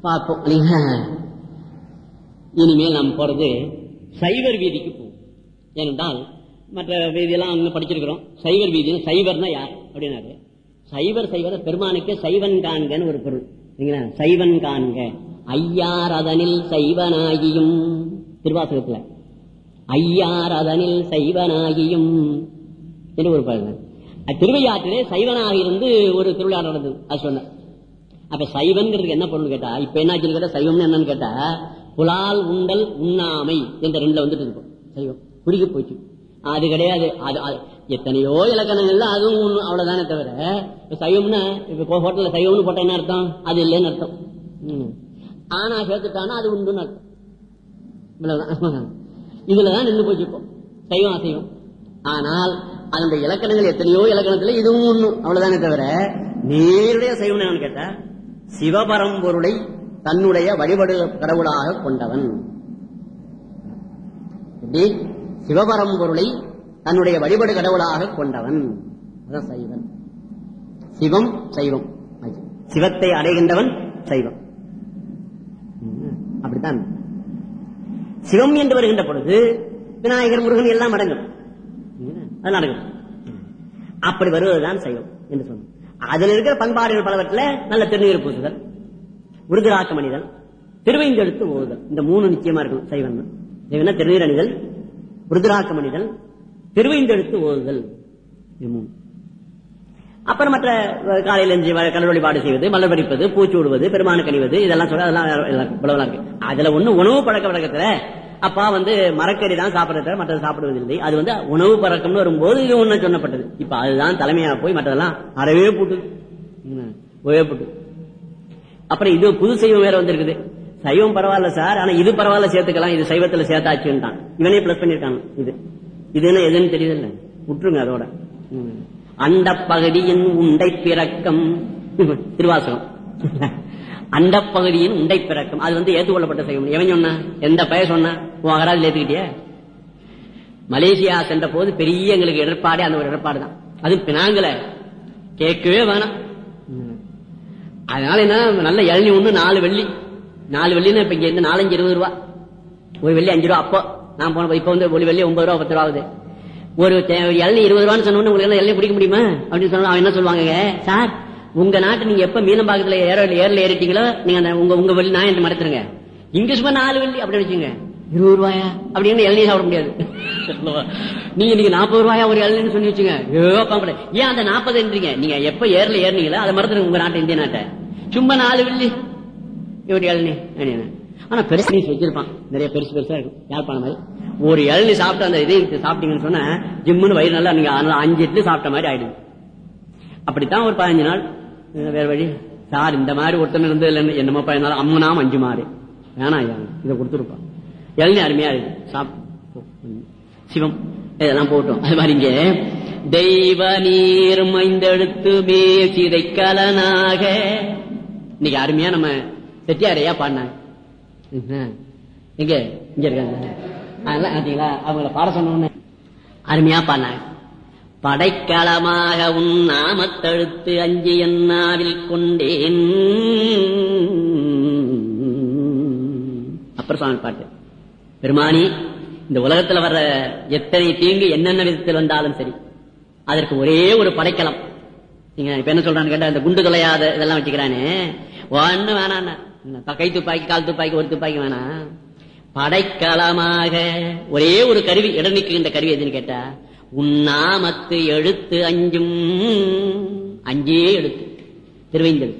பார்ப்போம் இல்லைங்களா? இனிமேல் நாம் போறது சைவர் வீதிக்கு போவோம். ஏனென்றால் மற்ற வீதியெல்லாம் அங்க படிச்சிருக்கிறோம். சைவர் வீதி சைவர்னா யார்? அப்படின்னாரு. சைவர் சைவர் பெருமானுக்கு சைவன் காண்கன்னு ஒரு பொருள். சரிங்களா சைவன் காண்க. ஐயார் அதனில் சைவனாகியும். திருவாசகத்துல. ஐயார் அதனில் சைவனாகியும். என்று ஒரு பாருங்க? திருவையாற்றிலே சைவனாக இருந்து ஒரு திருவிழா நடந்தது அது சொன்ன. அப்ப சைவன்கிறதுக்கு என்ன பொருள் கேட்டா இப்ப என்ன ஆச்சுன்னு கேட்டா சைவம்னு என்னன்னு கேட்டா புலால் உண்டல் உண்ணாமை என்ற ரெண்டுல வந்துட்டு இருக்கும். சைவம். குறுகி போச்சு. அது கிடையாது. அது அது- எத்தனையோ இலக்கணங்கள்ல அதுவும் ஒண்ணு அவ்வளவுதானே தவிர சைவம்னா இப்ப ஹோட்டல்ல சைவம்னு போட்டா என்ன அர்த்தம்? அது இல்லைன்னு அர்த்தம். ம். ஆனா சேர்த்துட்டானா அது உண்டுன்னு அர்த்தம். இவ்வளவுதான். இதுலதான் நின்று போச்சு இப்போ. சைவம் அசைவம். ஆனால் அதனுடைய இலக்கணங்கள் எத்தனையோ இலக்கணத்துல இதுவும் ஒண்ணு. அவ்வளவுதானே தவிர நேருடைய சைவம் கேட்ட கேட்டா சிவபரம்பொருளை தன்னுடைய வழிபடு கடவுளாக கொண்டவன். சிவபரம்பொருளை தன்னுடைய வழிபடு கடவுளாக கொண்டவன். அதான் சைவன். சிவம் சைவம். சிவத்தை அடைகின்றவன் சைவம். அப்படித்தான். சிவம் என்று வருகின்ற பொழுது விநாயகர் முருகன் எல்லாம் அடங்கும். அது நடக்கும். அப்படி வருவதுதான் சைவம் என்று சொன்னோம். அதுல இருக்கிற பண்பாடுகள் பலவற்றில் நல்ல திருநீர் பூசுதல் விருதுராக்க மனிதல் திருவைந்தெழுத்து ஓதுதல். இந்த மூணு நிச்சயமா இருக்கும் சைவன் சைவன்னா திருநீர் அணிதல் விருதுராக்க மனிதல் திருவைந்தெழுத்து ஓதுதல். இது மூணு. அப்புறம் மற்ற காலையில் காலையில எஞ்சி கடல் வழிபாடு செய்வது மலர் பறிப்பது பூச்சி விடுவது பெருமானுக்கு கழிவது இதெல்லாம் சொல்ல அதெல்லாம் இருக்கு. அதுல ஒண்ணு உணவு பழக்க வழக்கத்துல அப்பா வந்து மரக்கறி தான் சாப்பிடுறத மற்றது சாப்பிடுவதில்லை. அது வந்து உணவு பறக்கம்னு வரும்போது இது ஒண்ணு சொன்னப்பட்டது இப்ப அதுதான் தலைமையா போய் மற்றதெல்லாம் அறவே போட்டு. போட்டு. அப்புறம் இது புது சைவம் வேற வந்திருக்குது. சைவம் பரவாயில்ல சார் ஆனா இது பரவாயில்ல சேர்த்துக்கலாம். இது சைவத்துல சேர்த்தாச்சுன்ட்டான். இவனே பிளஸ் பண்ணிருக்காங்க இது. இது என்ன எதுன்னு தெரியுது விட்டுருங்க அதோட. அந்த பகுதியின் உண்டை பிறக்கம். திருவாசகம். அண்டப் பகுதியின் உண்டை பிறக்கம். அது வந்து ஏற்றுக்கொள்ளப்பட்ட சைவம் எவன் சொன்ன? எந்த பெயர் சொன்ன? உன் அகராஜில் ஏத்துக்கிட்டிய? மலேசியா சென்ற போது பெரிய எங்களுக்கு இடர்பாடு அந்த ஒரு இடர்பாடு தான். அது பினாங்கல. கேட்கவே வேணாம். ம். அதனால என்ன? நல்ல இளநி ஒண்ணு நாலு வெள்ளி. நாலு வெள்ளின்னு இப்ப இங்க இருந்து நாலஞ்சு இருபது ரூபா. ஒரு வெள்ளி அஞ்சு ரூபா. அப்போ நான் போன இப்ப வந்து ஒரு வெள்ளி ஒன்பது ரூபா பத்து ரூபா ஆகுது. ஒரு இளநி இருபது ரூபான்னு சொன்னோன்னு உங்களுக்கு எல்லாம் இளநி குடிக்க முடியுமா? அப்படின்னு சொன்னா அவன் என்ன சொல்லுவாங்க? சார் உங்க நாட்டு நீங்க எப்ப மீனம்பாக்கத்துல ஏற ஏர்ல ஏறிட்டீங்களோ நீங்க உங்க உங்க வெள்ளி நான் என்று மறந்துருங்க இங்க சும்மா நாலு வெள்ளி அப்படி வச்சுங்க இருபது ரூபாயா? அப்படின்னு இளநீ சாப்பிட முடியாது. நீங்க நீங்க நாற்பது ரூபாயா ஒரு இளநின்னு சொல்லி வச்சுங்க ஏன் அந்த நாற்பதுன்றீங்க நீங்க எப்ப ஏர்ல ஏறினீங்களோ அதை மறந்துருங்க உங்க நாட்டை இந்திய நாட்டை. சும்மா நாலு வெள்ளி. இப்படி இளநீ. அப்படின்னு. ஆனா பெருசு நீ வச்சிருப்பான் நிறைய பெருசு பெருசா இருக்கும். யாழ்ப்பாணம் மாதிரி. ஒரு இளநீ சாப்பிட்டு அந்த இதை சாப்பிட்டீங்கன்னு சொன்னா ஜிம்முன்னு வயிறு நல்லா நீங்க அஞ்சு இட்லி சாப்பிட்ட மாதிரி ஆயிடுது. அப்படித்தான் ஒரு பதினஞ்சு நாள் வேற வழி? சார் இந்த மாதிரி ஒருத்தன் இருந்தது என்னமோ பயனாலும் அம்மனாம் அஞ்சு மாறு. வேணாம் ஐயா. இதை கொடுத்துருப்பான் இளநீ அருமையா இருக்கு. சிவம் இதெல்லாம் போட்டோம். அது மாதிரி இங்க. தெய்வ நீர் மைந்தெடுத்து மேசிதை கலனாக இன்னைக்கு அருமையா நம்ம செட்டியாரையா பாடினாங்க. ம்ஹும். எங்க? இங்க இருக்காங்க. அதெல்லாம் பார்த்தீங்களா? அவங்கள பாட சொன்ன அருமையா பாடினாங்க. படைக்களமாக உன் நாமத்தழுத்து அஞ்சு என்னாவில் கொண்டேன். அப்புறம் சுவாமி பாட்டு. பெருமானி இந்த உலகத்துல வர்ற எத்தனை தீங்கு என்னென்ன விதத்தில் வந்தாலும் சரி அதற்கு ஒரே ஒரு படைக்கலம். நீங்க இப்ப என்ன சொல்றான்னு கேட்டா இந்த குண்டு தொலையாத இதெல்லாம் வச்சுக்கிறானே. ஒன்னு வேணாம் கை துப்பாக்கி கால் துப்பாக்கி ஒரு துப்பாக்கி வேணாம் படைக்கலமாக ஒரே ஒரு கருவி இடம் நிற்கின்ற கருவி எதுன்னு கேட்டா உன்னாமத்து எழுத்து அஞ்சும். அஞ்சே எழுத்து. திருவைந்தல்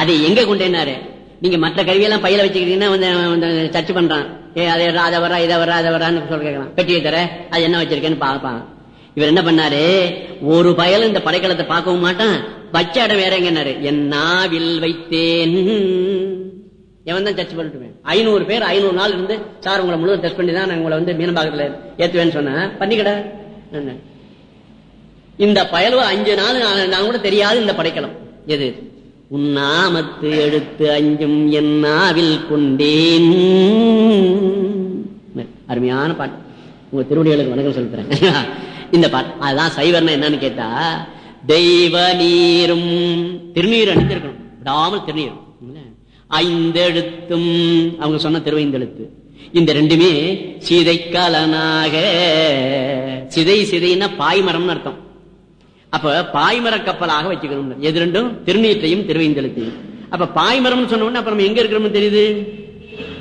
அதை எங்க கொண்டேனாரு நீங்க மற்ற கருவியெல்லாம் பையில வச்சுக்கிட்டீங்கன்னா வந்து சர்ச் பண்றான். ஏ அதை அதை வரா இதை வரா அதை வரான்னு சொல்ல கேட்கலாம். பெட்டியை தர அது என்ன வச்சிருக்கேன்னு பார்ப்பான். இவர் என்ன பண்ணாரு? ஒரு பயலும் இந்த படைக்கலத்தை பார்க்கவும் மாட்டான். வச்ச இடம் வேற எங்கன்னாரு என் நாவில் வைத்தேன். எவன் தான் சர்ச் பண்ணிட்டுமே? ஐநூறு பேர் ஐநூறு நாள் இருந்து சார் உங்களை முழுவதும் டெஸ்ட் பண்ணி தான் நான் உங்களை வந்து மீனம்பாக்கத்தில் ஏற்றுவேன்னு சொன்னேன். பண்ணிக்கட. இந்த பயலுவ அஞ்சு நாள் நான் நான் கூட தெரியாது இந்த படைக்கலம். எது? உன்னாமத்து எடுத்து அஞ்சும் என்னாவில் கொண்டேன். அருமையான பாட்டு. உங்க திருவடிகளுக்கு வணக்கம் சொல்றேன் இந்த பாட்டு. அதுதான் சைவர்னா என்னன்னு கேட்டா தெய்வ நீரும் திருநீர் அணிந்திருக்கணும். விடாமல் திருநீர். ஐந்தெழுத்தும். அவங்க சொன்ன திருவைந்தெழுத்து இந்த ரெண்டுமே சிதைக்கலனாக. சிதை சிதைன்னா பாய்மரம்னு அர்த்தம். அப்ப பாய்மர கப்பலாக வச்சுக்கணும் எது ரெண்டும்? திருநீற்றையும் திருவைந்தெழுத்தையும் அப்ப பாய்மரம்னு சொன்ன அப்புறம் எங்க இருக்கிறோம்னு தெரியுது?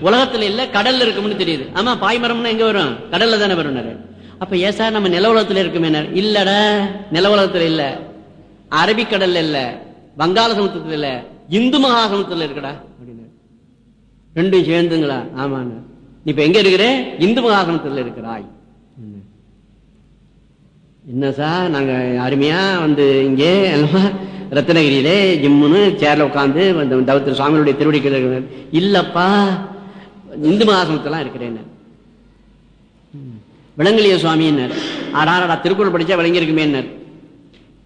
உலகத்துல இல்ல கடல்ல இருக்கும்னு தெரியுது. ஆமா பாய்மரம்னா எங்க வரும்? கடல்ல தானே வரும் அப்ப ஏன் சார் நம்ம நில உலகத்துல இருக்குமே இல்லடா நில உலகத்துல இல்ல. அரபிக்கடல்ல இல்ல. வங்காள சமுத்திரத்துல இல்ல இந்து மகா சமுத்திரத்துல இருக்கடா? அப்படின்னு ரெண்டும் சேர்ந்துங்களா? ஆமாண்ணா நீ இப்ப எங்க இருக்கிற? இந்து மகாசனத்துல இருக்கிறாய். என்ன சார் நாங்க அருமையா வந்து இங்கே ரத்னகிரியிலே ஜிம்முன்னு சேர்ல உட்காந்து தவத்திர சுவாமியுடைய திருவடி கீழே இல்லப்பா இந்து மகாசனத்தெல்லாம் இருக்கிறேன் விளங்கலிய சுவாமின்னர். ஆடாடா திருக்குறள் படிச்சா விளங்கி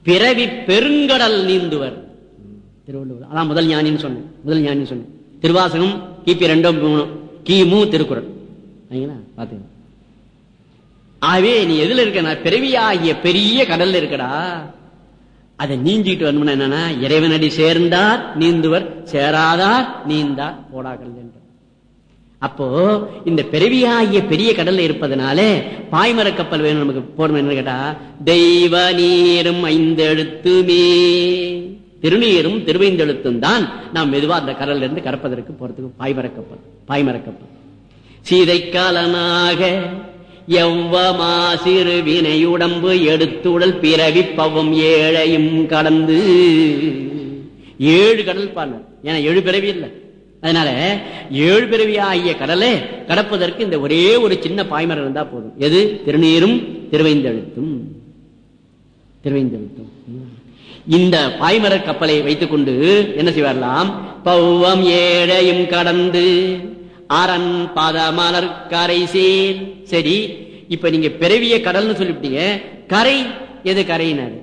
பிறவி பெருங்கடல் நீந்துவர். திருவள்ளுவர். அதான் முதல் ஞானின்னு சொன்னேன். முதல் ஞானின்னு சொன்னேன். திருவாசகம் கிபி ரெண்டும் மூணும் கிமு திருக்குறள். சரிங்களா? பாத்துங்க ஆகவே நீ எதுல இருக்க? நான் பிறவியாகிய பெரிய கடல்ல இருக்கடா. அதை நீஞ்சிட்டு வரணும்னா என்னன்னா இறைவனடி சேர்ந்தார் நீந்துவர். சேராதார் நீந்தார். போடாக்கள் என்று அப்போ இந்த பிறவியாகிய பெரிய கடல்ல இருப்பதனாலே பாய்மர கப்பல் வேணும். நமக்கு போடணும் என்ன கேட்டா தெய்வ நீரும் ஐந்தெழுத்துமே. திருநீரும் திருவைந்தெழுத்தும் தான் நாம் மெதுவா அந்த கடல்ல இருந்து கறப்பதற்கு போறதுக்கு பாய்மர கப்பல் சீதைக்காலனாக எவ்வமா சிறு வினையுடம்பு எடுத்துடல் பிறவி பவம் ஏழையும் கடந்து. ஏழு கடல் பாருங்க ஏன்னா ஏழு பிறவி இல்லை. அதனால ஏழு பிறவி ஆகிய கடலை கடப்பதற்கு இந்த ஒரே ஒரு சின்ன பாய்மரம் இருந்தா போதும். எது? திருநீரும் திருவைந்தெழுத்தும். திருவைந்தெழுத்தும். இந்த பாய்மரக் கப்பலை வைத்துக் கொண்டு என்ன செய்வாரலாம் பௌவம் ஏழையும் கடந்து அரண் பாதமலர் கரை சேர். சரி இப்ப நீங்க பிறவிய கடல்னு சொல்லிவிட்டீங்க. கரை எது கரையினர்?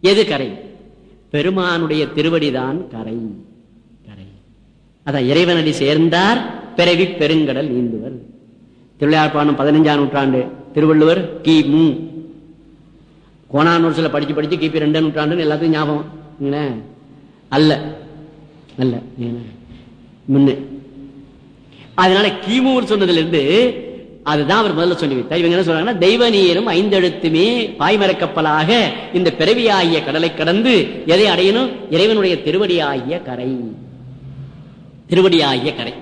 எது கரை? பெருமானுடைய திருவடிதான் கரை. கரை. அதான் இறைவனடி சேர்ந்தார் பிறவி பெருங்கடல் நீந்துவர். திருவிழாப்பானம் பதினஞ்சாம் நூற்றாண்டு திருவள்ளுவர் கி மு. கோணானூர்ஸ்ல படிச்சு படிச்சு கிபி ரெண்டு நூற்றாண்டுன்னு எல்லாத்துக்கும் ஞாபகம். அல்ல. அல்ல. முன்ன. அதனால கிமுன்னு சொன்னதுல இருந்து அதுதான் அவர் முதல்ல சொல்லி வைத்தார். இவங்க என்ன சொல்றாங்கன்னா தெய்வ நீரும் ஐந்தெழுத்துமே பாய்மரக் கப்பலாக இந்த பிறவியாகிய கடலை கடந்து எதை அடையணும்? இறைவனுடைய திருவடியாகிய கரை. திருவடியாகிய கரை.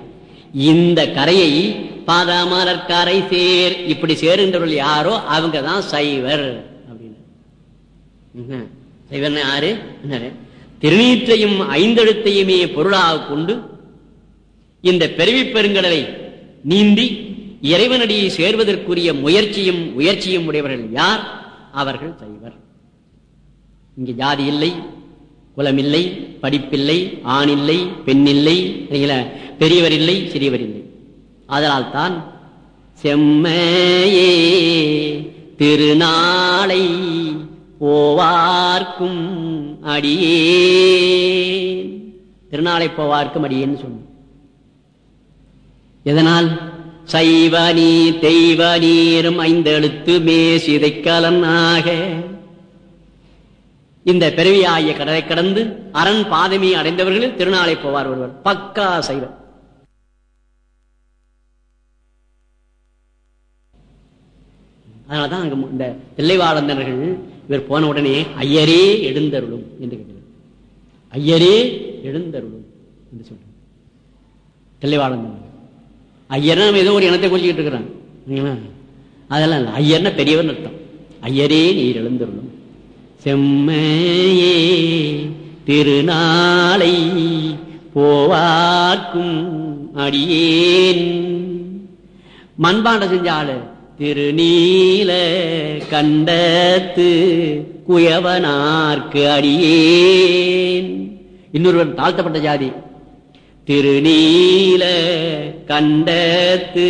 இந்த கரையை பாதாமலர் கரை சேர். இப்படி சேருன்றவர்கள் யாரோ? அவங்க தான் சைவர். இவன் யாரு? திருநீற்றையும் ஐந்தெழுத்தையுமே பொருளாக கொண்டு இந்த பெருவி பெருங்கடலை நீந்தி இறைவனடியை சேர்வதற்குரிய முயற்சியும் உயர்ச்சியும் உடையவர்கள் யார்? அவர்கள் சைவர் இங்க ஜாதி இல்லை குலம் இல்லை படிப்பில்லை ஆண் இல்லை பெண் இல்லை பெரியவர் இல்லை சிறியவர் இல்லை. அதனால் தான் செம்மையே திருநாளை போவார்க்கும் அடியே திருநாளை போவார்க்கும் அடியேன்னு சொன்ன எதனால்? சைவ நீ தெய்வ நீரும் ஐந்தெழுத்து ஆக இந்த பிறவியாகிய கடலை கடந்து அரண் பாதமி அடைந்தவர்களில் திருநாளை போவார் ஒருவர். பக்கா சைவர் அதனாலதான் அங்க இந்த தில்லைவாழந்தனர்கள் இவர் போன உடனே ஐயரே எழுந்தருளும் என்று கேட்டார். ஐயரே எழுந்தருளும் என்று சொல்றார். தெளிவாளன் ஐயர்னா நம்ம ஏதோ ஒரு இனத்தை குறிச்சிக்கிட்டு இருக்கிறான் அதெல்லாம் இல்லை. ஐயர்னா பெரியவர் அர்த்தம். ஐயரே நீர் எழுந்தருளும். செம்மையே திருநாளை போவார்க்கும் அடியேன். மண்பாண்ட செஞ்ச ஆளு திருநீல கண்டத்து குயவனார்க்கு அடியேன். இன்னொருவர் தாழ்த்தப்பட்ட ஜாதி. திருநீல கண்டத்து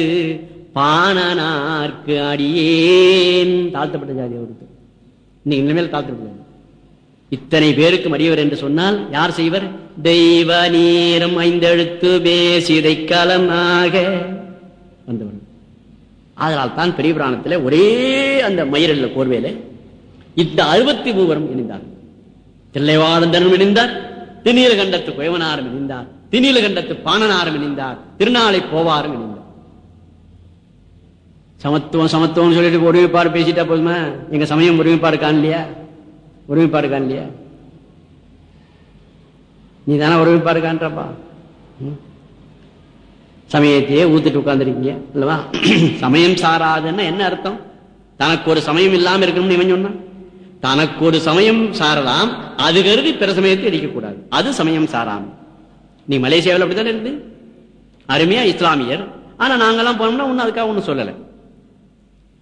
பாணனார்க்கு அடியேன். தாழ்த்தப்பட்ட ஜாதி அவருக்கு. இன்னைக்கு இனிமேல் தாழ்த்தப்பட்ட இத்தனை பேருக்கு மடியவர் என்று சொன்னால் யார் செய்வர்? தெய்வ நீரம் ஐந்தெழுத்து பேசிதை கலமாக வந்தவர் அதனால் தான் பெரிய புராணத்துல ஒரே அந்த மயிரில் கோர்வையில இந்த அறுபத்தி மூவரும் இணைந்தார். தில்லைவாதந்தனும் இணைந்தார் திநீலகண்டத்து குயவனாரும் இணைந்தார் திநீலகண்டத்து பாணனாரும் இணைந்தார் திருநாளை போவாரும் இணைந்தார். சமத்துவம் சமத்துவம் சொல்லிட்டு ஒருமைப்பாடு பேசிட்டா போதுமா? எங்க சமயம் ஒருமைப்பாடு காணலையா? ஒருமைப்பாடு காணலையா? நீ தானே ஒருமைப்பாடு காண்றப்பா? சமயத்தையே ஊத்துட்டு உட்காந்துருக்கீங்க இல்லவா? சமயம் சாராதுன்னா என்ன அர்த்தம்? தனக்கு ஒரு சமயம் இல்லாம இருக்கணும்னு இவன் சொன்னான். தனக்கு ஒரு சமயம் சாரலாம் அது கருதி பிற சமயத்தை அடிக்கக்கூடாது அது சமயம் சாராம. நீ மலேசியாவில் அப்படித்தானே இருந்து? அருமையா இஸ்லாமியர். ஆனா நாங்கெல்லாம் போனோம்னா ஒன்னும் அதுக்காக ஒன்றும் சொல்லலை.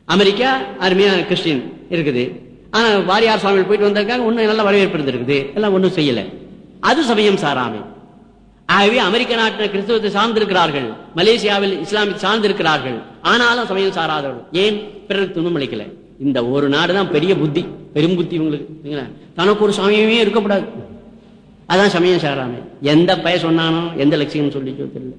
அமெரிக்கா அருமையா கிறிஸ்டின் இருக்குது. ஆனா வாரியார் சாமியில் போயிட்டு வந்திருக்காங்க ஒன்னும் நல்ல வரவேற்பு இருந்திருக்குது. எல்லாம் ஒன்றும் செய்யலை. அது சமயம் சாராமே. ஆகவே அமெரிக்க நாட்டில் கிறிஸ்தவத்தை சார்ந்திருக்கிறார்கள் மலேசியாவில் இஸ்லாமிய சார்ந்திருக்கிறார்கள். ஆனாலும் சமயம் சாராதவர்கள். ஏன்? பிறருக்கு துன்பம் அளிக்கல. இந்த ஒரு நாடுதான் பெரிய புத்தி. பெரும் புத்தி உங்களுக்கு. தனக்கு ஒரு சமயமே இருக்கக்கூடாது. அதான் சமயம் சாராம. எந்த பய சொன்னானோ எந்த லட்சியம் சொல்லிச்சோ தெரியல.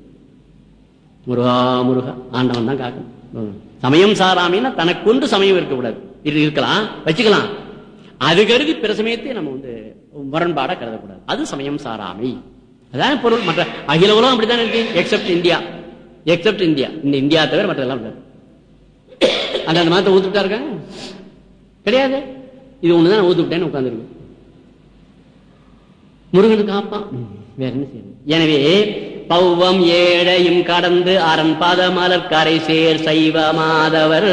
முருகா முருகா. ஆண்டவன் தான் காக்கணும். சமயம் சாராமின்னா தனக்கு கொண்டு சமயம் இருக்கக்கூடாது. இது இருக்கலாம். வச்சுக்கலாம். அது கருதி பிற சமயத்தை நம்ம வந்து முரண்பாடா கருதக்கூடாது. அது சமயம் சாராமை. அதான் பொருள். மற்ற அகில உலகம் அப்படித்தானே இருக்கு? எக்ஸப்ட் இந்தியா எக்ஸப்ட் இந்தியா இந்த இந்தியா தவிர மற்றதெல்லாம் அந்த அந்த மதத்தை ஊத்துட்டா இருக்காங்க. கிடையாது. இது ஒண்ணுதான் ஊத்து விட்டேன்னு உட்காந்துருக்கு முருகனுக்கு காப்பான் வேற என்ன செய்யணும் எனவே பௌவம் ஏழையும் கடந்து அரண் பாதமலர் சேர் சைவ மாதவர்.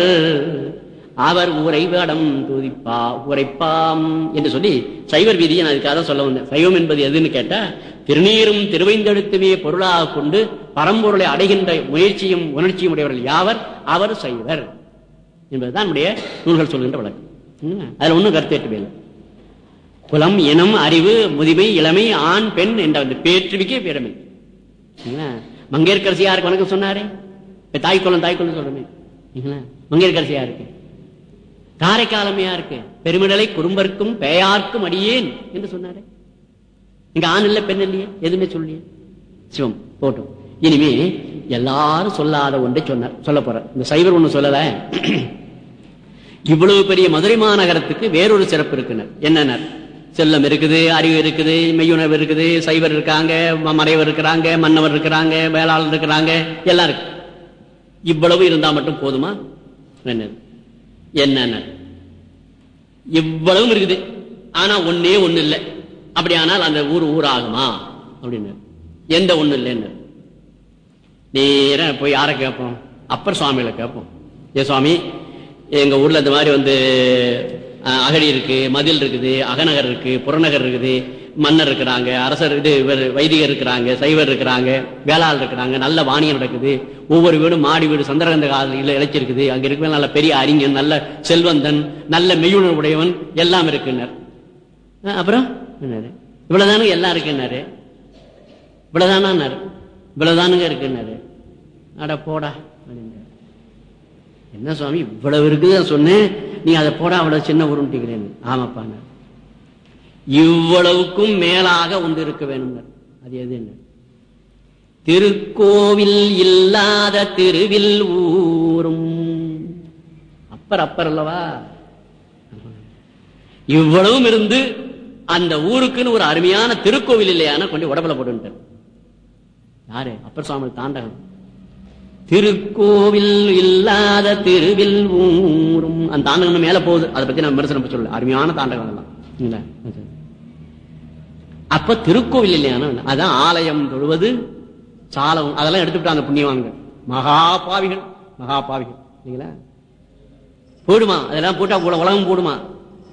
அவர் உரைவடம் துதிப்பா உரைப்பாம் என்று சொல்லி சைவர் விதியை நான் அதுக்காக தான் சொல்ல வந்தேன். சைவம் என்பது எதுன்னு கேட்டா திருநீரும் திருவைந்தெழுத்துமே பொருளாக கொண்டு பரம்பொருளை அடைகின்ற முயற்சியும் உணர்ச்சியும் உடையவர்கள் யாவர்? அவர் செய்வர் என்பதுதான் நம்முடைய நூல்கள் சொல்கின்ற வழக்கு. அதில் ஒன்றும் கருத்தேற்றமே இல்லை. குலம் இனம் அறிவு முதுமை இளமை ஆண் பெண் என்ற அந்த பேற்றுவிக்கே பேரமை. மங்கையர்கரசி யாருக்கு வணக்கம் சொன்னாரே. இப்ப தாய் குலம் தாய் குலம் சொல்றமே. சரிங்களா? யாருக்கு காரைக்காலமே பெருமிடலை குறும்பர்க்கும் பேயார்க்கும் அடியேன் என்று சொன்னாரே. இங்க ஆண் இல்ல பெண் இல்லையே? எதுவுமே சொல்லியே சிவம் போட்டும் இனிமே எல்லாரும் சொல்லாத ஒன்றை சொன்னார் சொல்ல போற இந்த சைவர் ஒண்ணு சொல்லல. இவ்வளவு பெரிய மதுரை மாநகரத்துக்கு வேறொரு சிறப்பு இருக்குனர் என்னனர் செல்லம் இருக்குது அறிவு இருக்குது மெய்யுணர்வு இருக்குது சைவர் இருக்காங்க மறைவர் இருக்கிறாங்க மன்னவர் இருக்கிறாங்க வேளாளர் இருக்கிறாங்க எல்லாம் இருக்கு. இவ்வளவு இருந்தா மட்டும் போதுமா? என்னது என்னென்ன? இவ்வளவும் இருக்குது. ஆனா ஒண்ணே ஒண்ணு இல்லை. அப்படியானால் அந்த ஊர் ஊர் ஆகுமா அப்படின்னு. எந்த ஒண்ணு இல்லைன்னு. நேரா போய் யாரை கேட்போம்? அப்பர் சுவாமியில கேட்போம். ஏ சுவாமி எங்க ஊர்ல இந்த மாதிரி வந்து அகடி அகழி இருக்கு மதில் இருக்குது அகநகர் இருக்கு புறநகர் இருக்குது மன்னர் இருக்கிறாங்க அரசர் இது இவர் வைதிகர் இருக்கிறாங்க சைவர் இருக்கிறாங்க வேளாள் இருக்கிறாங்க நல்ல வாணியம் நடக்குது ஒவ்வொரு வீடும் மாடி வீடு சந்திரகந்த காலையில் இழைச்சிருக்குது அங்க இருக்கிற நல்ல பெரிய அறிஞன் நல்ல செல்வந்தன் நல்ல மெய்யுணர்வுடையவன் எல்லாம் இருக்குனர் அப்புறம்? என்னாரு இவ்வளவுதானுங்க எல்லாம் இருக்குன்னாரு. இவ்வளவுதானாரு இவ்வளவுதானுங்க இருக்குன்னாரு. அட போடா அப்படின்னாரு. என்ன சுவாமி இவ்வளவு இருக்குதான் சொன்னேன். நீ அதை போடா அவ்வளவு சின்ன உருண்டிக்கிறேன். ஆமாப்பாங்க இவ்வளவுக்கும் மேலாக ஒன்று இருக்க வேணும் அது எது என்ன? திருக்கோவில் இல்லாத திருவில் ஊரும். அப்பர் அப்பர் அல்லவா? இவ்வளவும் இருந்து அந்த ஊருக்குன்னு ஒரு அருமையான திருக்கோவில் இல்லையான கொண்டு உடம்புல போட்டு யாரு? அப்பர் சுவாமி தாண்டகம். திருக்கோவில் இல்லாத திருவில் ஊரும். அந்த தாண்டகம் மேல போகுது. அதை பத்தி நான் விமர்சனம் சொல்ல அருமையான தாண்டகம் எல்லாம் இல்ல? அப்ப திருக்கோவில் இல்லையான? அதான் ஆலயம் தொழுவது சாலவும் அதெல்லாம் எடுத்துட்டாங்க புண்ணியவான்கள். மகா மகாபாவிகள். மகா இல்லைங்களா? போடுமா? அதெல்லாம் போட்டா கூட உலகம் போடுமா?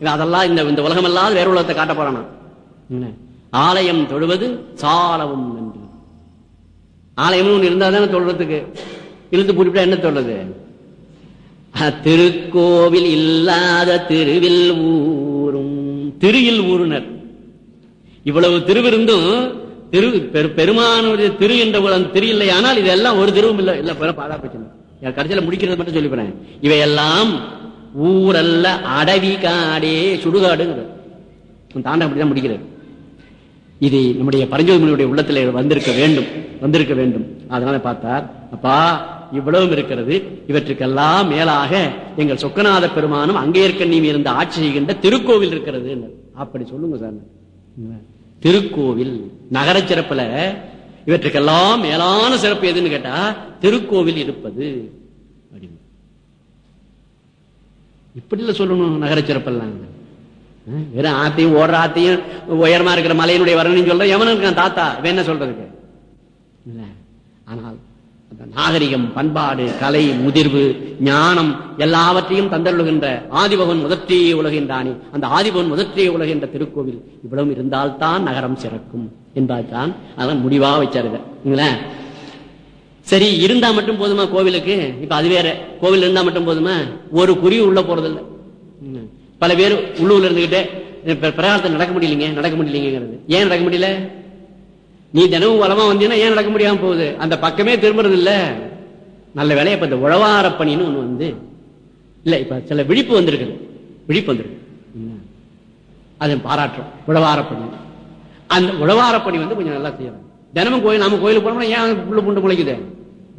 அதெல்லாம் இந்த இந்த உலகம் எல்லாம் வேற உலகத்தை காட்ட போறானா? ஆலயம் தொழுவது சாலவும் நன்றி ஆலயம்னு ஒண்ணு இருந்தா தானே தொழுறதுக்கு. இழுத்து பூட்டிவிட்டா என்ன சொல்றது திருக்கோவில் இல்லாத திருவில் ஊரும். திருவில் ஊருனர். இவ்வளவு திருவிருந்தும் திரு பெரு- பெருமானுடைய திரு என்ற ஒரு திரு இல்லை. ஆனால் இதெல்லாம் ஒரு திருவும் இல்லை. இல்ல பாதா பிரச்சனை. போச்சு கடைசியில முடிக்கிறது மட்டும் சொல்லி போறேன். இவையெல்லாம் ஊரல்ல அடவி காடே சுடுகாடுங்கிறது. தாண்ட அப்படிதான் முடிக்கிறது. இது நம்முடைய பரஞ்சோதிமனுடைய உள்ளத்துல வந்திருக்க வேண்டும் வந்திருக்க வேண்டும். அதனால பார்த்தார் அப்பா இவ்வளவும் இருக்கிறது இவற்றுக்கெல்லாம் மேலாக எங்கள் சொக்கநாத பெருமானும் அங்கே இருக்க நீ இருந்த ஆட்சி செய்கின்ற திருக்கோவில் இருக்கிறது அப்படி சொல்லுங்க சார். திருக்கோவில் நகர சிறப்புல இவற்றுக்கெல்லாம் மேலான சிறப்பு எதுன்னு கேட்டா திருக்கோவில் இருப்பது அப்படின்னு இப்படி இல்ல சொல்லணும் நகர சிறப்பெல்லாம் வெறும் ஆத்தையும் ஓடுற ஆத்தையும் உயரமா இருக்கிற மலையினுடைய வரணும் சொல்ற எவனும் இருக்கான் தாத்தா? என்ன சொல்றதுக்கு? ஆனால் அந்த நாகரிகம் பண்பாடு கலை முதிர்வு ஞானம் எல்லாவற்றையும் தந்தருளுகின்ற ஆதிபவன் முதற்றியே உலகின்றானே அந்த ஆதிபவன் முதற்றியே உலகின்ற திருக்கோவில் இவ்வளவு இருந்தால்தான் நகரம் சிறக்கும். என்பதுதான் அதான் முடிவா வச்சாருங்க. சரி இருந்தா மட்டும் போதுமா கோவிலுக்கு? இப்ப அது வேற. கோவில் இருந்தா மட்டும் போதுமா? ஒரு குருவி உள்ள போறது இல்ல ம். பல பேர் உள்ளூர்ல இருந்துகிட்டே இப்ப பிரகாரத்தில் நடக்க முடியலீங்க நடக்க முடியலங்கிறது. ஏன் நடக்க முடியல? நீ தினமும் வளமா வந்தீங்கன்னா ஏன் நடக்க முடியாம போகுது? அந்த பக்கமே திரும்புறது இல்ல நல்ல வேலையை இப்ப இந்த உழவார பணின்னு ஒண்ணு வந்து இல்ல இப்ப சில விழிப்பு வந்திருக்குது. விழிப்பு வந்திருக்கு. ம். அதை உழவார உழவாரப்பணி அந்த உழவார பணி வந்து கொஞ்சம் நல்லா செய்யறாங்க தினமும் கோயில் நம்ம கோயிலுக்கு போனோம்னா ஏன் புள்ள புண்டு முளைக்குது?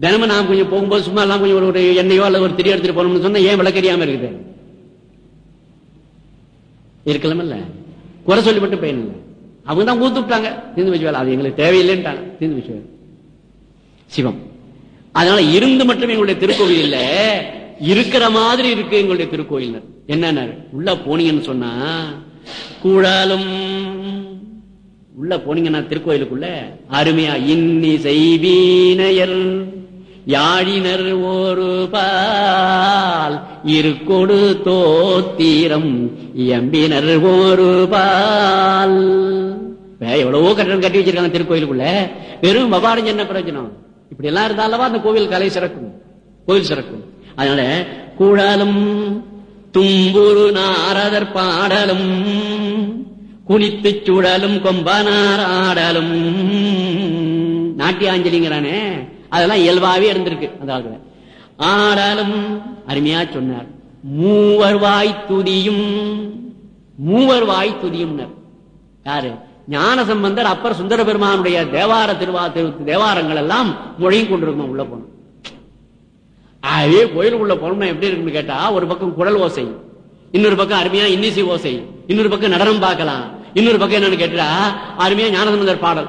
தினமும் நாம் கொஞ்சம் போகும்போது சும்மா எல்லாம் கொஞ்சம் ஒரு- எண்ணெயோ அல்லது ஒரு திரி எடுத்துட்டு போனோம்னு சொன்னா ஏன் விளக்கறியாம இருக்குது? இருக்கலாமல்ல குறை சொல்லி மட்டும் பயன் இல்லை. அவங்க தான் ஊத்து விட்டாங்க. தீர்ந்து வச்சு வேலை. அது எங்களுக்கு தேவையில்லைன்ட்டாங்க. தீர்ந்து வச்சு வேலை. சிவம். அதனால இருந்து மட்டும் எங்களுடைய திருக்கோவில் இல்ல. இருக்கிற மாதிரி இருக்கு எங்களுடைய திருக்கோயில் என்ன உள்ள போனீங்கன்னு சொன்னா கூழாலும் உள்ள போனீங்கன்னா திருக்கோயிலுக்குள்ள அருமையா இன்னி செய்வீனையர் யாழினர் ஒரு பால் இருக்கொடு தோத்தீரம் எம்பினர் ஒரு பால் எவ்வளவோ கட்டணம் கட்டி வச்சிருக்காங்க திருக்கோயிலுக்குள்ள. வெறும் வபாரம் என்ன பிரயோஜனம்? இப்படி எல்லாம் இருந்தாலவா அந்த கோவில் கலை சிறக்கும்? கோவில் சிறக்கும். அதனால கூழாலும் தும்புரு நாரதர் பாடலும் குனித்து சுழலும் கொம்பனார் ஆடலும். நாட்டியாஞ்சலிங்கிறானே. அதெல்லாம் இயல்பாவே இருந்திருக்கு அந்த காலத்துல. ஆடலும் அருமையா சொன்னார். மூவர் வாய் துதியும் மூவர் வாய் துதியும் யாரு? ஞான சம்பந்தர் அப்பர் சுந்தர பெருமானுடைய தேவார திருவா திரு- தேவாரங்கள் எல்லாம் மொழியும் கொண்டிருக்கணும் உள்ள போனோம் அதே கோயிலுக்குள்ள போனோம்னா எப்படி இருக்குன்னு கேட்டா ஒரு பக்கம் குழல் ஓசை இன்னொரு பக்கம் அருமையா இன்னிசி ஓசை இன்னொரு பக்கம் நடனம் பார்க்கலாம். இன்னொரு பக்கம் என்னன்னு கேட்டா அருமையா ஞானசம்பந்தர் பாடல்.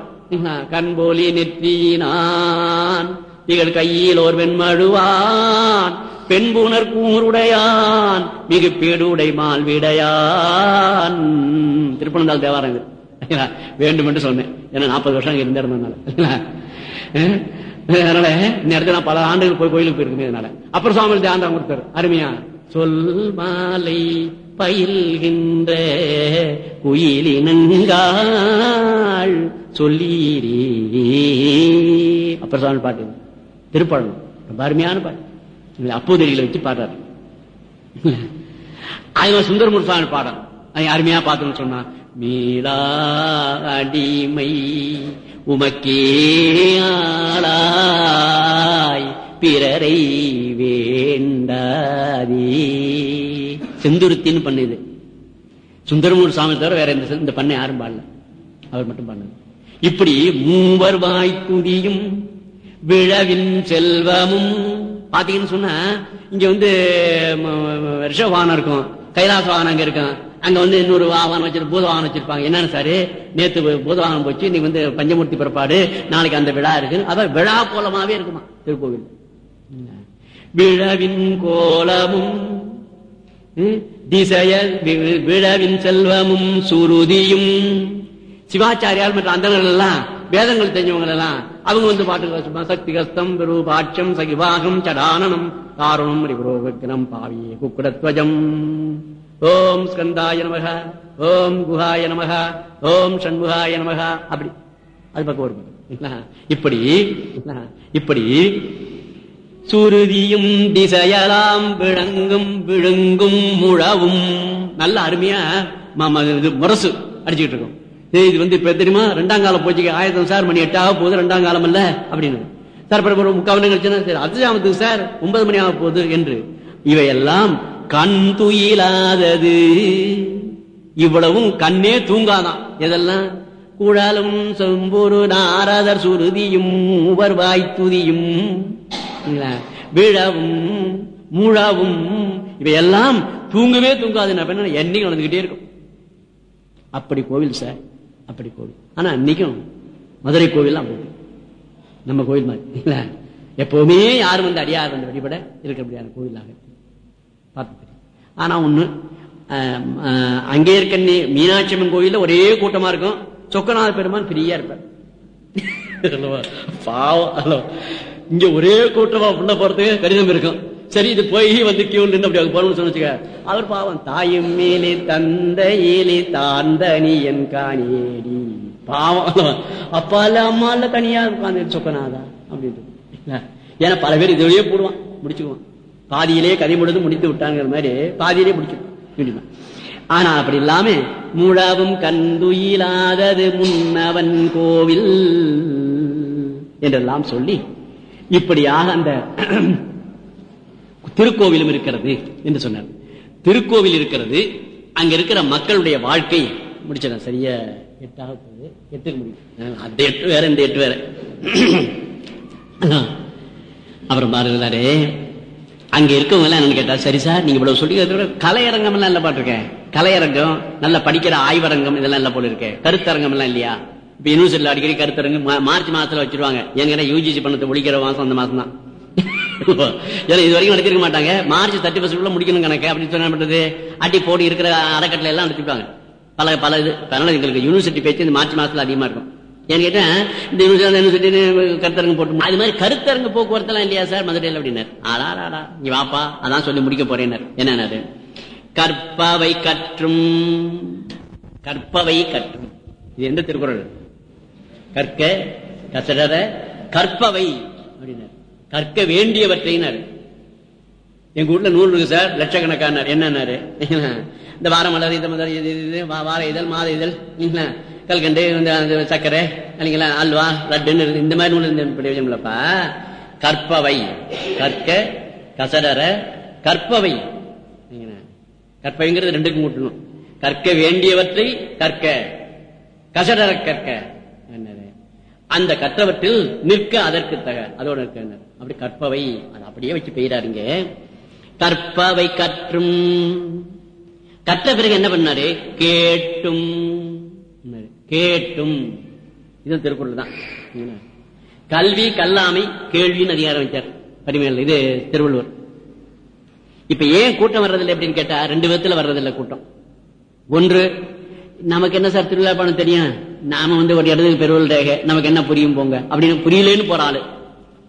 கண்போலி நெற்றியினான். திகழ் கையில் ஓர் வெண்மழுவான். பெண்புணர் கூருடையான் மிகு பேடுடை மால்விடையான் திருப்பனந்தால் தேவாரம் இது. வேண்டும் என்று சொன்னேன். ஏன்னா நாற்பது வருஷம் இருந்திருந்ததுனால அதனால. இந்த இடத்துல நான் பல ஆண்டுகள் போய் கோயிலுக்கு போயிருக்கேன் அதனால. அப்புறம் சுவாமி தியானம் கொடுத்தார். அருமையா. சொல் மாலை பயில்கின்ற குயிலினங்காள். சொல்லீரே அப்புறம் சுவாமி பாட்டு. திருப்பாடணும். ரொம்ப அருமையான பாட்டு. இல்ல, அப்போதரிகளை வச்சு பாடுறாரு. அதுவும் சுந்தரமூர் சுவாமி பாடம் அது அருமையா பார்த்தோம்னு சொன்னா மீளா அடிமை உமக்கே ஆளாய் பிறரை வேண்டாதே. செந்துருத்தின்னு பண்ணுது சுந்தரமூர் சாமி தவிர வேற இந்த இந்த பண்ணை யாரும் பாடல. அவர் மட்டும் பண்ணது இப்படி மூவர் வாய் விழவின் செல்வமும். பாத்தீங்கன்னு சொன்னா இங்க வந்து ம- ரிஷப வாகனம் இருக்கும். கைலாச வாகனம் அங்க இருக்கும். அங்க வந்து இன்னொரு வாகனம் வச்சிரு பூத வாகனம் வச்சிருப்பாங்க. என்னன்னு சாரு? நேத்து பூ- பூத வாகனம் போச்சு இன்னைக்கு வந்து பஞ்சமூர்த்தி பிறப்பாடு நாளைக்கு அந்த விழா இருக்கு அதான் விழா கோலமாவே இருக்குமா திருக்கோவில்? விழவின் கோலமும் ம், திசைய வி- விழவின் செல்வமும் சுருதியும் சிவாச்சாரியார் மற்ற அந்தர்கள் எல்லாம் வேதங்கள் தெரிஞ்சவங்க எல்லாம் அவங்க வந்து பாட்டு சும்மா சக்தி கஸ்தம் விரூபாட்சம் சகிவாகம் சடானனம் காரணம் ரிபுரோகிரம் பாவியே குக்குடத்வஜம். ஓம் ஸ்கந்தாய நமக ஓம் குஹாய நமக ஓம் சண்முகாய நமக அப்படி. அது பக்கம் ஒரு இப்படி இப்படி. சுருதியும் திசையலாம் விளங்கும் விழுங்கும் முழவும். நல்ல அருமையா மாமா இது முரசு அடிச்சுக்கிட்டு இருக்கோம். இது வந்து இப்ப தெரியுமா? ரெண்டாம் காலம் போச்சு ஆயிரத்தி சார் மணி எட்டாக போகுது ரெண்டாம் காலம் இல்ல அப்படின்னு. சார் பிறகு கழிச்சுன்னா சரி சார் ஒன்பது மணி ஆக போகுது என்று. இவையெல்லாம் கண் துயிலாதது. இவ்வளவும் கண்ணே தூங்காதான். எதெல்லாம்? குழலும் செம்பொரு நாரதர் சுருதியும் மூவர் துதியும். விழவும் முழவும் இவையெல்லாம் தூங்கவே தூங்காது. நான் என்ன என்னைக்கு நடந்துகிட்டே இருக்கும்? அப்படி கோவில் சார். அப்படி கோவில். ஆனா இன்னைக்கும் மதுரை கோவில் அப்படி. நம்ம கோவில் மாதிரி. எப்பவுமே யாரும் வந்து அடியார் வந்து வழிபட இருக்கிறபடியான கோவிலாக. பார்த்து ஆனா ஒண்ணு அங்கே இருக்க மீனாட்சி அம்மன் கோயில்ல ஒரே கூட்டமா இருக்கும். சொக்கநாத பெருமான் ஃப்ரீயா இருப்பார். பாவம். அல்லவா? இங்க ஒரே கூட்டமா உள்ள போறதுக்கு கடிதம் இருக்கும். சரி இது போய் வந்து கியூ நின்று அப்படி போகணும்னு அவர் பாவம் தாயும் மேலே தந்தையிலே தாந்தனி என் காணியேடி. பாவம் அப்பால அப்பா இல்ல அம்மா இல்ல தனியா உட்கார்ந்து சொக்கநாதா அப்படின்ட்டு. ஏன்னா பல பேர் இதோடய போடுவான் முடிச்சுக்குவான். பாதியிலே கதை முழுது முடித்து விட்டாங்கிற மாதிரி பாதியிலே முடிச்சு ஆனா அப்படி இல்லாம முழவும் கண்துயிலாதது முன்னவன் கோவில் என்றெல்லாம் சொல்லி இப்படியாக அந்த திருக்கோவிலும் இருக்கிறது என்று சொன்னார். திருக்கோவில் இருக்கிறது அங்க இருக்கிற மக்களுடைய வாழ்க்கை. முடிச்சிடலாம் சரியா? எட்டாக போகுது. எட்டுக்கு முடியும் அந்த எட்டு வேற இந்த எட்டு வேற. அப்புறம் பாருங்களாரே அங்க இருக்கவங்க எல்லாம் என்னன்னு கேட்டா சரி சார் நீங்க இவ்வளவு சொல்லி கலையரங்கம் எல்லாம் இல்ல பாட்டிருக்கேன். கலையரங்கம் நல்ல படிக்கிற ஆய்வரங்கம் இதெல்லாம் இல்ல போல இருக்கேன் கருத்தரங்கம் எல்லாம் இல்லையா? இப்ப யூனிவர்சிட்டியில் அடிக்கடி கருத்தரங்கம் மா- மார்ச் மாசத்துல வச்சிருவாங்க. எங்க யூஜிசி பண்ணத்தை ஒழிக்கிற மாசம் அந்த மாசம் தான் ஏன்னா இது வரைக்கும் நடத்திருக்க மாட்டாங்க. மார்ச் தேர்ட்டி ஃபர்ஸ்ட் முடிக்கணும் கணக்கு. அப்படின்னு சொன்னா என்ன பண்றது? அடி போடி இருக்கிற அறக்கட்டளை எல்லாம் நடத்திப்பாங்க பல பல இது அதனால எங்களுக்கு. யூனிவர்சிட்டி பேச்சு இந்த மார்ச் மாசத்துல அதிகமா இருக்கும். ஏன்னு கேட்டா இந்த யூனிவர்சிட்டி கருத்தரங்கு போட்டு அது மாதிரி கருத்தரங்கு போக்குவரத்து எல்லாம் இல்லையா சார்? மதுரையில் அப்படின்னாரு ஆடா ஆடா நீ வாப்பா அதான் சொல்லி முடிக்க போறேன்னாரு. என்னன்னாரு? கற்பவை கற்றும் கற்பவை கற்றும். இது எந்த திருக்குறள்? கற்க கசடர கற்பவை அப்படின்னாரு. கற்க வேண்டியவற்றைனாரு எங்க வீட்டுல நூல் இருக்கு சார் லட்சக்கணக்கானார். என்னன்னாரு? இந்த வார மலர் இந்த மலர் இது இது, வார இதழ் மாத இதழ் இல்லைங்களா கல்கண்டு இந்த சர்க்கரை இல்லைங்களா அல்வா லட்டுன்னு இந்த மாதிரி நூல் இந்த கற்பவை. கற்க கசடர கற்பவை. கற்பவைங்கிறது ரெண்டுக்கும் கூட்டணும். கற்க வேண்டியவற்றை கற்க. கசடர கற்க. என்ன அந்த கற்றவற்றில் நிற்க அதற்கு தக அதோட இருக்க அப்படி கற்பவை அது அப்படியே வச்சு பெய்யறாருங்க கற்பவை கற்றும். கற்ற பிறகு என்ன பண்ணாரு? கேட்டும். கேட்டும். இது திருக்குறள் தான். கல்வி கல்லாமை கேள்வின்னு அதிகாரம் வச்சார். பரிமையில் இது திருவள்ளுவர். இப்ப ஏன் கூட்டம் வர்றதில்லை அப்படின்னு கேட்டா ரெண்டு விதத்துல வர்றதில்லை கூட்டம். ஒன்று நமக்கு என்ன சார் திருவிழா பணம் தெரியும்? நாம வந்து ஒரு இடத்துக்கு பெருவல் ரேகை நமக்கு என்ன புரியும் போங்க? அப்படின்னு புரியலேன்னு போற ஆளு.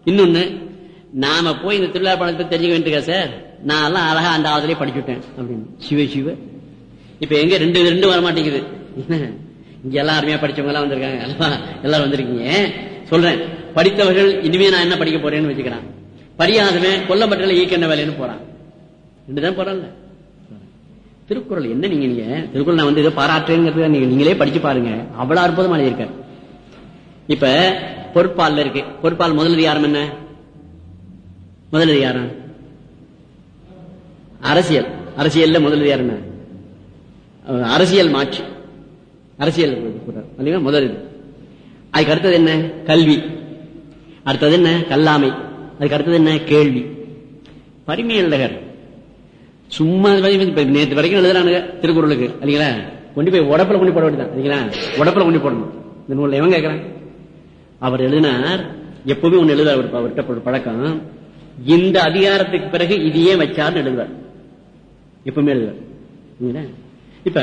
இன்னொன்னு நாம போய் இந்த திருவிழா பணத்தை தெரிஞ்சுக்க வேண்டிய சார்? நான் எல்லாம் அழகா அந்த ஆதரவே படிச்சுட்டேன் அப்படின்னு. சிவ சிவ. இப்ப எங்க ரெண்டு ரெண்டு வர மாட்டேங்குது. என்ன? இங்க எல்லாம் அருமையா படிச்சவங்க எல்லாம் வந்திருக்காங்க. எல்லாம் எல்லாரும் வந்திருக்கீங்க. சொல்றேன். படித்தவர்கள் இனிமே நான் என்ன படிக்க போறேன்னு வச்சுக்கிறான். படியாதவன் கொல்லப்பட்டல ஈக்க என்ன வேலைன்னு போறான். ரெண்டுதான் போறான்ல. திருக்குறள் என்ன நீங்க நீங்க? திருக்குறள் நான் வந்து இதை பாராட்டுறேங்கிறது நீங்க நீங்களே படிச்சு பாருங்க. அவ்வளவு அற்புதமா எழுதியிருக்காரு இப்ப பொற்பால்ல இருக்கு. பொற்பால் முதலதிகாரம் என்ன? முதலதிகாரம். அரசியல். அரசியல்ல முதல் என்ன? அரசியல் மாட்சி அரசியல் கூட்டம். இல்லைங்களா? முதல் இது. அதுக்கு அடுத்தது என்ன? கல்வி. அடுத்தது என்ன? கல்லாமை. அதுக்கு அடுத்தது என்ன? கேள்வி. பரிமையல் நகர் சும்மா நேற்று வரைக்கும் எழுதுறானுங்க திருக்குறளுக்கு இல்லைங்களா? கொண்டு போய் உடப்புல கொண்டு போட வேண்டியதான் இல்லைங்களா? உடப்புல கொண்டு போடணும். இந்த நூல் எவன் கேட்கறான் அவர் எழுதினார் எப்பவுமே ஒன்று எழுத அவர் அவர்கிட்ட ஒரு பழக்கம். இந்த அதிகாரத்துக்கு பிறகு இது ஏன் வச்சார்னு எழுதுவார். எப்பவுமே எழுதுவார். இல்லைங்களா? இப்ப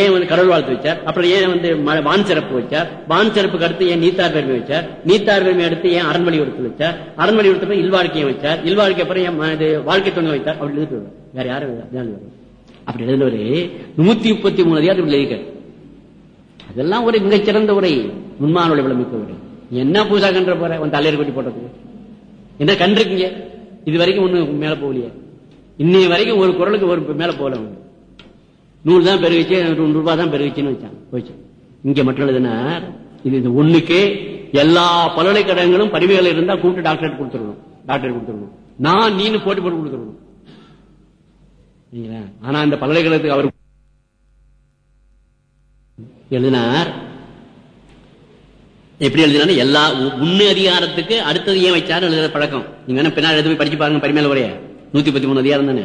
ஏன் வந்து கடவுள் வாழ்த்து வச்சார்? அப்புறம் ஏன் வந்து வான் சிறப்பு வச்சார்? வான் சிறப்புக்கு அடுத்து ஏன் நீத்தார் பெருமை வச்சார்? நீத்தார் பெருமை அடுத்து ஏன் அரண்மனை உறுப்பு வச்சார்? அரண்மனை உறுப்பு இல்வாழ்க்கையை வச்சார். இல்வாழ்க்கை அப்புறம் ஏன் இது வாழ்க்கை தொங்க வைத்தார்? அப்படி எழுதிட்டு வேற யாரும் எழுதுவார். அப்படி எழுதினவரு நூத்தி முப்பத்தி மூணு அதிகாரம் இப்படி அதெல்லாம் ஒரு மிகச்சிறந்த உரை முன்மானோட விளம்பிக்க உரை. என்ன பூசா கன்ற போற? உன் தலையர் கொட்டி போட்டதுக்கு. என்ன கண்டிருக்கீங்க? இது வரைக்கும் ஒண்ணு மேல போகலையே. இன்னைய வரைக்கும் ஒரு குரலுக்கு ஒரு மேல போகல நூறு தான் பெருகிச்சு நூறு ரூபாய் தான் பெருகிச்சுன்னு வச்சாங்க. போச்சு. இங்க மட்டும் எழுதுனா இது இந்த ஒண்ணுக்கே எல்லா பல்கலைக்கழகங்களும் பரிமைகள் இருந்தா கூப்பிட்டு டாக்டரேட் கொடுத்துருக்கணும் டாக்டரேட் கொடுத்துருக்கணும் நான் நீனு போட்டி போட்டு கொடுத்துருக்கணும் சரிங்களா? ஆனா இந்த பல்கலைக்கழகத்துக்கு அவர் எழுதினார். எப்படி எழுதினா எல்லா உ- முன்னு அதிகாரத்துக்கு அடுத்தது ஏன் வச்சாரு எழுதுற பழக்கம். நீங்க வேணா பின்னாடி எழுதி போய் படிச்சு பாருங்க பரிமையில உரைய நூத்தி பத்தி மூணு அதிகாரம் தானே?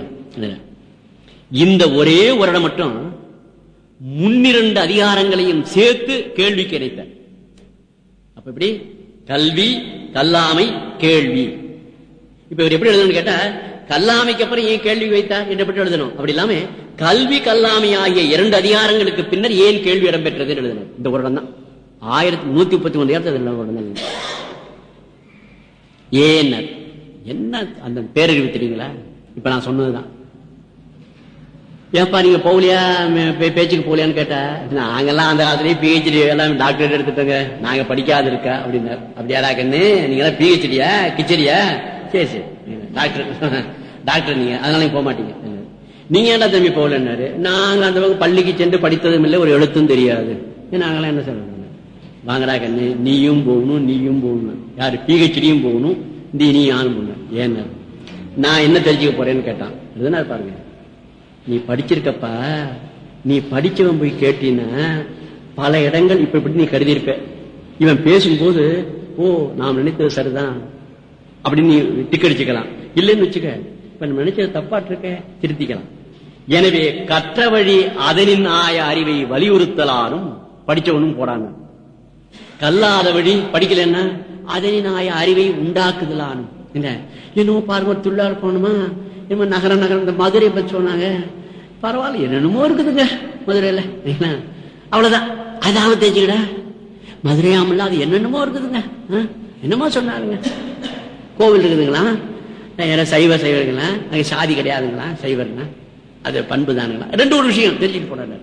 இந்த ஒரே ஒரு இடம் மட்டும் முன்னிரண்டு அதிகாரங்களையும் சேர்த்து கேள்விக்கு இணைத்தார் அப்ப எப்படி? கல்வி கல்லாமை கேள்வி. இப்ப இவர் எப்படி எழுதணும்னு கேட்டா கல்லாமைக்கு அப்புறம் ஏன் கேள்வி வைத்தார் என்று பற்றி எழுதணும். அப்படி இல்லாம கல்வி கல்லாமை ஆகிய இரண்டு அதிகாரங்களுக்கு பின்னர் ஏன் கேள்வி இடம்பெற்றது எழுதணும். இந்த ஒரு இடம் தான். ஆயிரத்தி நூத்தி முப்பத்தி மூணு அதிகாரத்தில் ஒரு இடம் ஏன்? என்ன? அந்த பேரறிவு தெரியுங்களா? இப்ப நான் சொன்னதுதான். ஏப்பா நீங்க போகலையா? மே- பே- பேச்சுக்கு போகலையான்னு கேட்டா நாங்கெல்லாம் அந்த காலத்துலயே பிஹெச்டி எல்லாம் டாக்டரேட் எடுத்துட்டோங்க. நாங்க படிக்காது இருக்கா? அப்படின்னாரு. அப்படியாடா கண்ணு நீங்க எல்லாம் பிஹெச்டியா கிச்சடியா? சரி சரி. டாக்டர் டாக்டர் நீங்க. அதனால நீங்க போக மாட்டீங்க. நீங்க ஏன்டா தம்பி போகலன்னாரு? நாங்க அந்த பக்கம் பள்ளிக்கு சென்று படித்ததும் இல்லை. ஒரு எழுத்தும் தெரியாது. ஏன் நாங்களாம் என்ன சொல்லணும் வாங்கடா கண்ணு நீயும் போகணும் நீயும் போகணும். யாரு? பிஹெச்டியும் போகணும். நீ நீ ஆணும் போகணும். ஏன்னா நான் என்ன தெரிஞ்சுக்க போறேன்னு கேட்டான். இதுனா பாருங்க. நீ படிச்சிருக்கப்பா. நீ படிச்சவன் போய் கேட்டீன்னா பல இடங்கள் இப்ப இப்படி நீ கருதியிருக்க இவன் பேசும்போது ஓ நாம் நினைத்தது சரிதான். அப்படின்னு நீ டிக்கடிச்சுக்கலாம் இல்லைன்னு வச்சுக்க இப்ப நம்ம நினைச்சது தப்பாட்டு இருக்க திருத்திக்கலாம். எனவே கற்ற வழி அதனின் ஆய அறிவை வலியுறுத்தலாலும் படிச்சவனும் போடாங்க கல்லாத வழி படிக்கலன்னா அதனின் ஆய அறிவை உண்டாக்குதலானும். என்ன? இன்னும் பார்வை துள்ளார் போகணுமா? என்னமோ நகரம் நகரம் இந்த மதுரை பத்தி சொன்னாங்க. பரவாயில்ல என்னென்னமோ இருக்குதுங்க மதுரையில. அவ்வளவுதான். அதாவது தெரிஞ்சுக்கடா மதுரையாமல்ல அது என்னென்னமோ இருக்குதுங்க. ஆ? என்னமோ சொன்னாருங்க. கோவில் இருக்குதுங்களா? யாரும் சைவ சைவர்களா? அங்க சாதி கிடையாதுங்களா? சைவர்னா? அது பண்பு தானுங்களா ரெண்டு ஒரு விஷயம் தெரிஞ்சுட்டு போனாரு.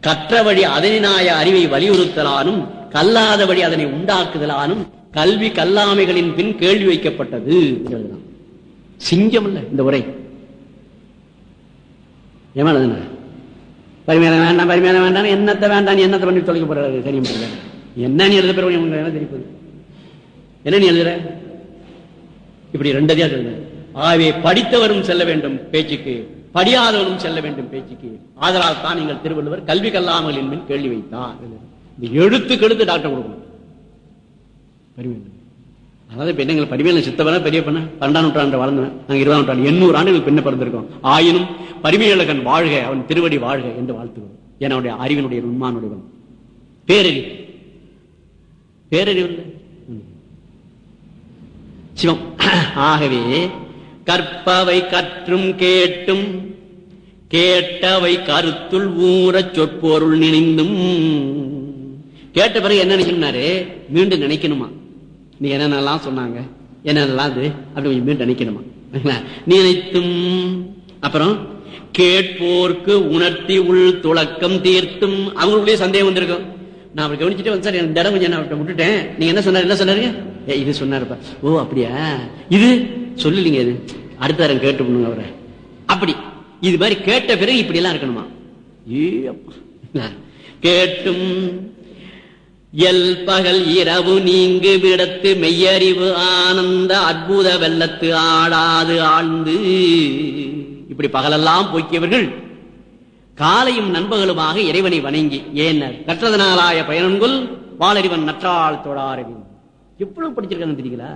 கற்ற வழி அதனினாய அறிவை வலியுறுத்தலானும் கல்லாத வழி அதனை உண்டாக்குதலானும் கல்வி கல்லாமைகளின் பின் கேள்வி வைக்கப்பட்டது. சிங்கம் இல்ல இந்த உரை. ஏமா பரிமையான வேண்டாம் பரிமையான வேண்டாம் என்னத்தை வேண்டாம் என்னத்தை பண்ணி தொலைக்க போறாரு தெரியும் என்ன நீ எழுத பிறகு உங்களுக்கு என்ன தெரியும் என்ன நீ எழுதுற? இப்படி ரெண்டு அதிகாரம் எழுதுன ஆகவே படித்தவரும் செல்ல வேண்டும் பேச்சுக்கு படியாதவரும் செல்ல வேண்டும் பேச்சுக்கு. ஆதலால் தான் நீங்கள் திருவள்ளுவர் கல்வி கல்லாமல் என்பின் கேள்வி வைத்தார். இந்த எழுத்துக்கு எடுத்து டாக்டர் கொடுக்கணும். அதாவது இப்ப என்னங்க பரிமையில சித்தவன பெரிய பண்ண பன்னெண்டாம் நூற்றாண்டு வளர்ந்தவன். நாங்கள் இருபதாம் நூற்றாண்டு. எண்ணூறு ஆண்டுகள் பின்ன பிறந்திருக்கோம். ஆயினும் பரிமையழகன் வாழ்க அவன் திருவடி வாழ்க என்று வாழ்த்துவோம் ஏன்னா அவனுடைய அறிவினுடைய உண்மானுடையவன் பேரறிவு. பேரறிவு சிவம். ஆகவே கற்பவை கற்றும் கேட்டும் கேட்டவை கருத்துள் ஊறச் சொற்பொருள் நினைந்தும். கேட்ட பிறகு என்ன நினைக்கணும்னாரு மீண்டும் நினைக்கணுமா? நீ என்னென்னலாம் சொன்னாங்க? என்னென்னலாம் அது அப்படி கொஞ்சம் நினைக்கணுமா? நினைத்தும். அப்புறம் கேட்போர்க்கு உணர்த்தி உள் துளக்கம் தீர்த்தும். அவங்களுடைய சந்தேகம் வந்திருக்கும். நான் அப்படி கவனிச்சுட்டு வந்து சார் இந்த இடம் கொஞ்சம் நான் விட்டுட்டேன். நீங்க என்ன சொன்னாரு? என்ன சொன்னாரு ஏ இது சொன்னாருப்பா. ஓ அப்படியா? இது? சொல்லலீங்க இது. அடுத்த தரம் கேட்டு பண்ணுங்க அவரை. அப்படி. இது மாதிரி கேட்ட பிறகு இப்படி எல்லாம் இருக்கணுமா ஏ. கேட்டும். எல் பகல் இரவு நீங்கு விடத்து மெய்யறிவு ஆனந்த அற்புத வெள்ளத்து ஆடாது ஆழ்ந்து. இப்படி பகலெல்லாம் போக்கியவர்கள் காலையும் நண்பகலுமாக இறைவனை வணங்கி ஏனர் கற்றதனாலாய பயனன்குள் வாளறிவன் நற்றாள் தொழாரவி எவ்வளவு படிச்சிருக்காங்க தெரியுங்களா?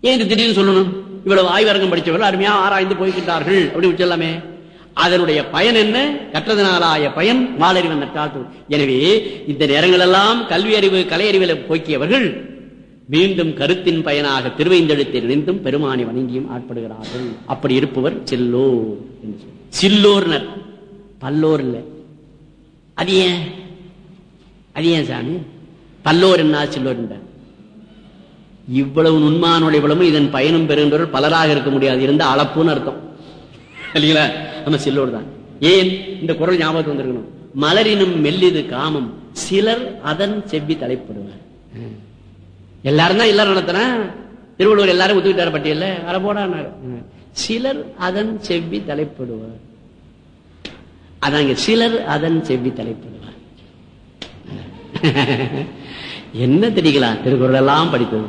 ஏன் திடீர்னு சொல்லணும்? இவ்வளவு ஆய்வரங்கம் படிச்சவர்கள் அருமையா ஆராய்ந்து போய்கிட்டார்கள் அப்படி சொல்லாமே அதனுடைய பயன் என்ன? கற்றதனாலாய பயன் மாலறிவன் நற்றாள் எனவே இந்த நேரங்களெல்லாம் கல்வி அறிவு கலை அறிவில் போக்கியவர்கள் மீண்டும் கருத்தின் பயனாக திருவைந்தெழுத்தை நினைந்தும் பெருமானை வணங்கியும் ஆட்படுகிறார்கள். அப்படி இருப்பவர் செல்லோர் என்று சில்லோர்னர். பல்லோர் இல்லை. அது ஏன்? அது ஏன் சாமி? பல்லோர் என்ன சில்லோர் இவ்வளவு நுண்மானுடைய இவ்வளவு இதன் பயனும் பெறுகின்றவர்கள் பலராக இருக்க முடியாது. இருந்த அளப்புன்னு அர்த்தம். இல்லைங்களா? நம்ம சில்லோடு தான். ஏன்? இந்த குரல் ஞாபகத்துக்கு வந்திருக்கணும். மலரினும் மெல்லிது காமம். சிலர் அதன் செவ்வி தலைப்படுவார். எல்லாரும் தான் எல்லாரும் நடத்தினா திருவள்ளுவர் எல்லாரும் ஒத்துக்கிட்டார் பட்டியல அட போடானாரு சிலர் அதன் செவ்வி தலைப்படுவார். அதாங்க சிலர் அதன் செவ்வி தலைப்படுவார். என்ன தெரியுங்களா? திருக்குறள் எல்லாம் படித்தது.